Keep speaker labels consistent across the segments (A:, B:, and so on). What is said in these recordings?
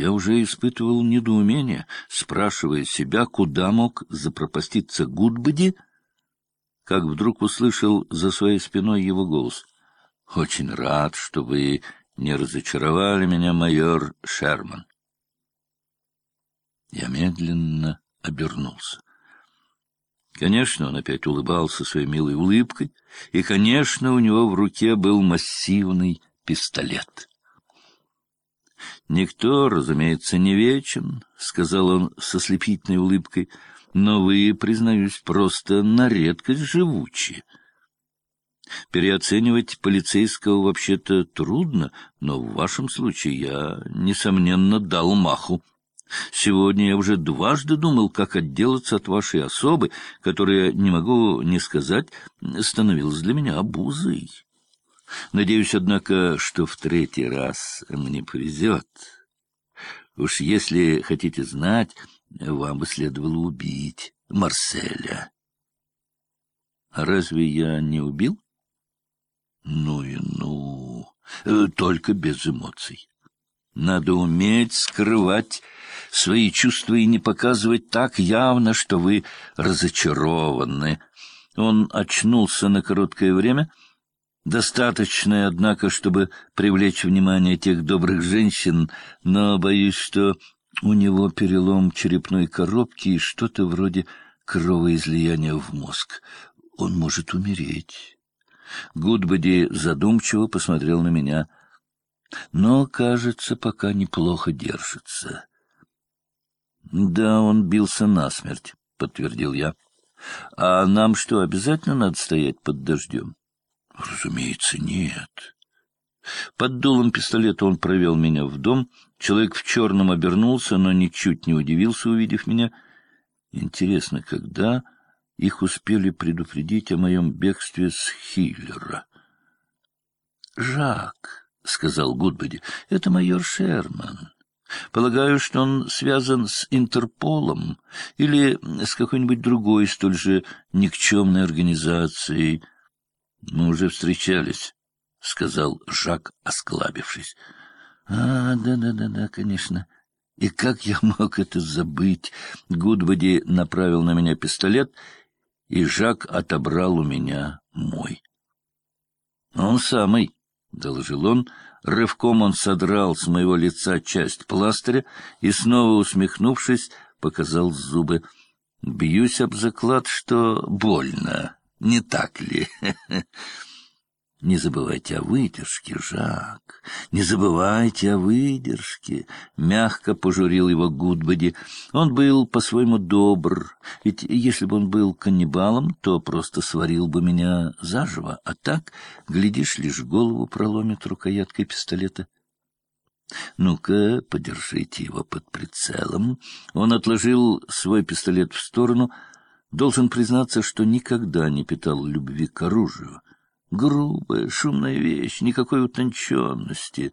A: Я уже испытывал недоумение, спрашивая себя, куда мог запропаститься Гудбади, как вдруг услышал за своей спиной его голос. — Очень рад, что вы не разочаровали меня, майор Шерман. Я медленно обернулся. Конечно, он опять улыбался своей милой улыбкой, и, конечно, у него в руке был массивный пистолет. «Никто, разумеется, не вечен», — сказал он со слепительной улыбкой, — «но вы, признаюсь, просто на редкость живучи. Переоценивать полицейского вообще-то трудно, но в вашем случае я, несомненно, дал маху. Сегодня я уже дважды думал, как отделаться от вашей особы, которая, не могу не сказать, становилась для меня обузой. Надеюсь, однако, что в третий раз мне повезет. Уж если хотите знать, вам бы следовало убить Марселя. А разве я не убил? Ну и ну, э, только без эмоций. Надо уметь скрывать свои чувства и не показывать так явно, что вы разочарованы. Он очнулся на короткое время, достаточное, однако, чтобы привлечь внимание тех добрых женщин, но боюсь, что у него перелом черепной коробки и что-то вроде кровоизлияния в мозг. Он может умереть. Гудбоди задумчиво посмотрел на меня — но, кажется, пока неплохо держится. — Да, он бился насмерть, — подтвердил я. — А нам что, обязательно надо стоять под дождем? — Разумеется, нет. Под дулом пистолета он провел меня в дом. Человек в черном обернулся, но ничуть не удивился, увидев меня. Интересно, когда их успели предупредить о моем бегстве с Хиллера? — Жак! — сказал Гудбоди. — Это майор Шерман. Полагаю, что он связан с Интерполом или с какой-нибудь другой столь же никчемной организацией. — Мы уже встречались, — сказал Жак, осклабившись. — А, да-да-да-да, конечно. И как я мог это забыть? Гудбоди направил на меня пистолет, и Жак отобрал у меня мой. — Он самый. — доложил он. Рывком он содрал с моего лица часть пластыря и, снова усмехнувшись, показал зубы. — Бьюсь об заклад, что больно, не так ли? Не забывайте о выдержке, Жак, не забывайте о выдержке, — мягко пожурил его Гудбоди. Он был по-своему добр, ведь если бы он был каннибалом, то просто сварил бы меня заживо, а так, глядишь, лишь голову проломит рукояткой пистолета. Ну-ка, подержите его под прицелом. Он отложил свой пистолет в сторону. Должен признаться, что никогда не питал любви к оружию. Грубая, шумная вещь, никакой утонченности.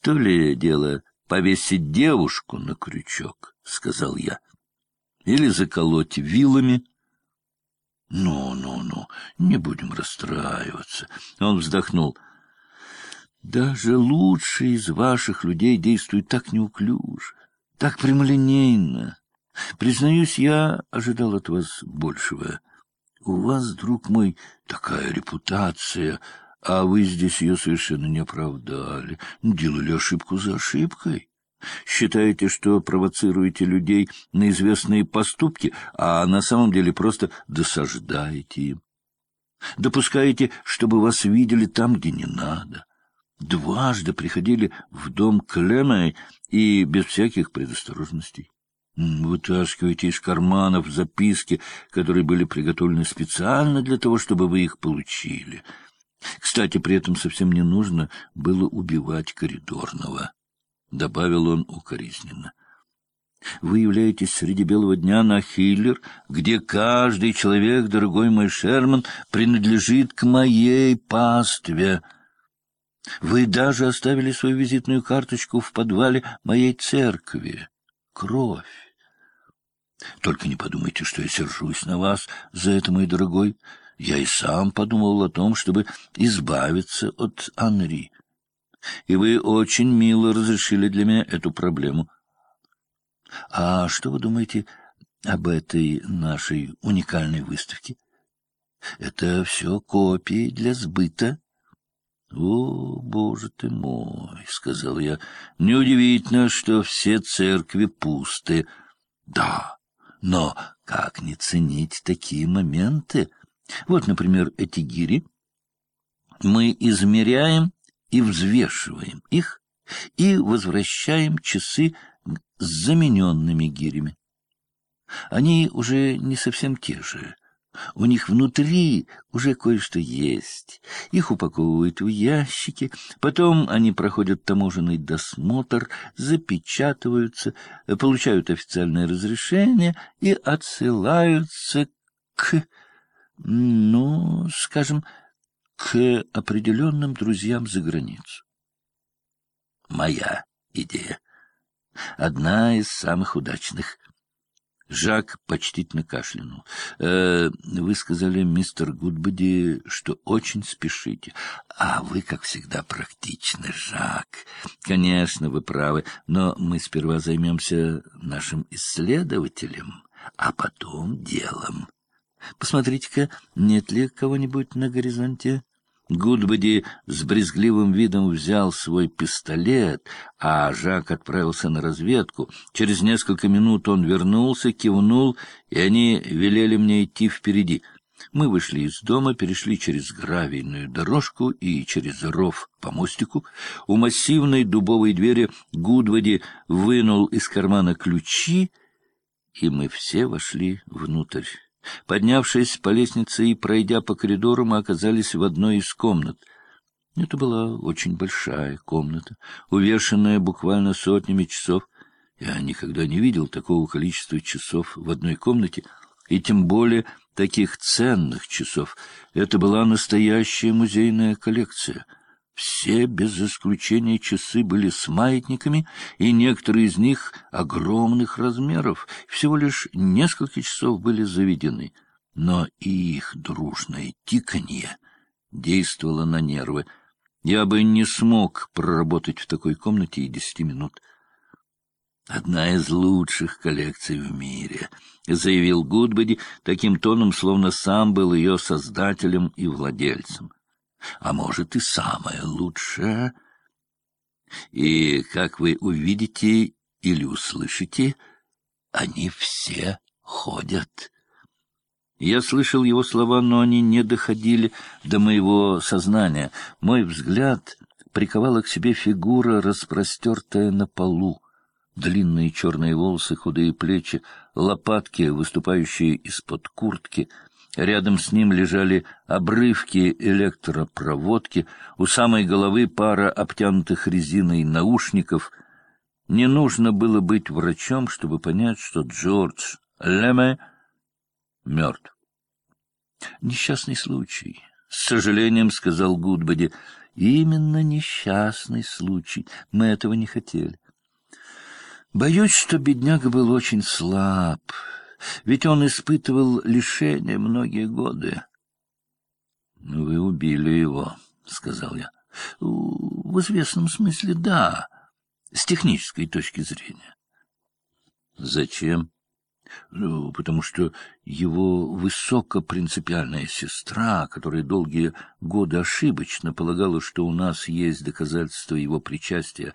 A: То ли дело повесить девушку на крючок, — сказал я, — или заколоть вилами. Ну, ну, ну, не будем расстраиваться. Он вздохнул. Даже лучшие из ваших людей действуют так неуклюже, так прямолинейно. Признаюсь, я ожидал от вас большего. У вас, друг мой, такая репутация, а вы здесь ее совершенно не оправдали. Делали ошибку за ошибкой. Считаете, что провоцируете людей на известные поступки, а на самом деле просто досаждаете им. Допускаете, чтобы вас видели там, где не надо. Дважды приходили в дом Клемой и без всяких предосторожностей. Вытаскиваете из карманов записки, которые были приготовлены специально для того, чтобы вы их получили. Кстати, при этом совсем не нужно было убивать коридорного, — добавил он укоризненно. Вы являетесь среди белого дня на Хиллер, где каждый человек, дорогой мой Шерман, принадлежит к моей пастве. Вы даже оставили свою визитную карточку в подвале моей церкви. Кровь. Только не подумайте, что я сержусь на вас за это, мой дорогой. Я и сам подумал о том, чтобы избавиться от Анри. И вы очень мило разрешили для меня эту проблему. А что вы думаете об этой нашей уникальной выставке? Это все копии для сбыта. — О, боже ты мой, — сказал я, — неудивительно, что все церкви пусты. Да, но как не ценить такие моменты? Вот, например, эти гири. Мы измеряем и взвешиваем их, и возвращаем часы с замененными гирями. Они уже не совсем те же, у них внутри уже кое-что есть. Их упаковывают в ящики, потом они проходят таможенный досмотр, запечатываются, получают официальное разрешение и отсылаются к, ну, скажем, к определенным друзьям за границу. Моя идея. Одна из самых удачных. Жак почтительно кашлянул. «Э, — Вы сказали, мистер Гудбоди, что очень спешите. А вы, как всегда, практичны, Жак. Конечно, вы правы, но мы сперва займемся нашим исследователем, а потом делом. Посмотрите-ка, нет ли кого-нибудь на горизонте? Гудбоди с брезгливым видом взял свой пистолет, а Жак отправился на разведку. Через несколько минут он вернулся, кивнул, и они велели мне идти впереди. Мы вышли из дома, перешли через гравийную дорожку и через ров по мостику. У массивной дубовой двери Гудводи вынул из кармана ключи, и мы все вошли внутрь. Поднявшись по лестнице и пройдя по коридору, мы оказались в одной из комнат. Это была очень большая комната, увешанная буквально сотнями часов. Я никогда не видел такого количества часов в одной комнате, и тем более таких ценных часов. Это была настоящая музейная коллекция — все, без исключения, часы были с маятниками, и некоторые из них огромных размеров. Всего лишь несколько часов были заведены. Но и их дружное тиканье действовало на нервы. Я бы не смог проработать в такой комнате и десяти минут. «Одна из лучших коллекций в мире», — заявил Гудбоди таким тоном, словно сам был ее создателем и владельцем а может и самое лучшее. И, как вы увидите или услышите, они все ходят. Я слышал его слова, но они не доходили до моего сознания. Мой взгляд приковала к себе фигура, распростертая на полу. Длинные черные волосы, худые плечи, лопатки, выступающие из-под куртки — Рядом с ним лежали обрывки электропроводки, у самой головы пара обтянутых резиной наушников. Не нужно было быть врачом, чтобы понять, что Джордж Леме мертв. Несчастный случай. С сожалением сказал Гудбоди. Именно несчастный случай. Мы этого не хотели. Боюсь, что бедняга был очень слаб ведь он испытывал лишение многие годы. — Вы убили его, — сказал я. — В известном смысле, да, с технической точки зрения. — Зачем? Ну, потому что его высокопринципиальная сестра, которая долгие годы ошибочно полагала, что у нас есть доказательства его причастия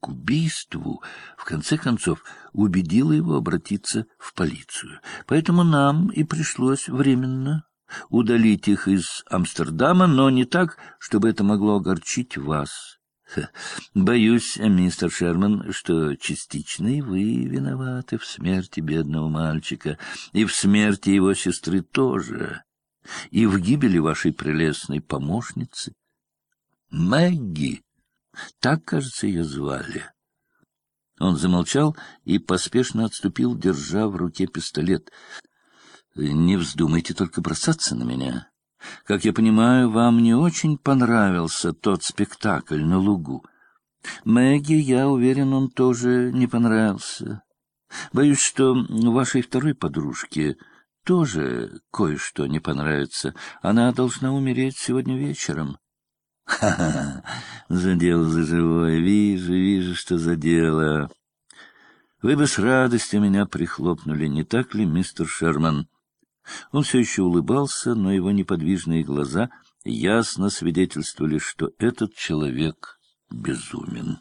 A: к убийству, в конце концов убедила его обратиться в полицию. Поэтому нам и пришлось временно удалить их из Амстердама, но не так, чтобы это могло огорчить вас. Боюсь, мистер Шерман, что частично и вы виноваты в смерти бедного мальчика, и в смерти его сестры тоже, и в гибели вашей прелестной помощницы. Мэгги так, кажется, ее звали. Он замолчал и поспешно отступил, держа в руке пистолет. — Не вздумайте только бросаться на меня. Как я понимаю, вам не очень понравился тот спектакль на лугу. Мэгги, я уверен, он тоже не понравился. Боюсь, что вашей второй подружке тоже кое-что не понравится. Она должна умереть сегодня вечером. Ха-ха, задел за живое. Вижу, вижу, что задело. Вы бы с радостью меня прихлопнули, не так ли, мистер Шерман? Он все еще улыбался, но его неподвижные глаза ясно свидетельствовали, что этот человек безумен.